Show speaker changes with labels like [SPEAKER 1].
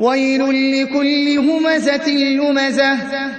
[SPEAKER 1] وَيْلٌ لِّكُلِّ هُمَزَةٍ لُّمَزَةٍ.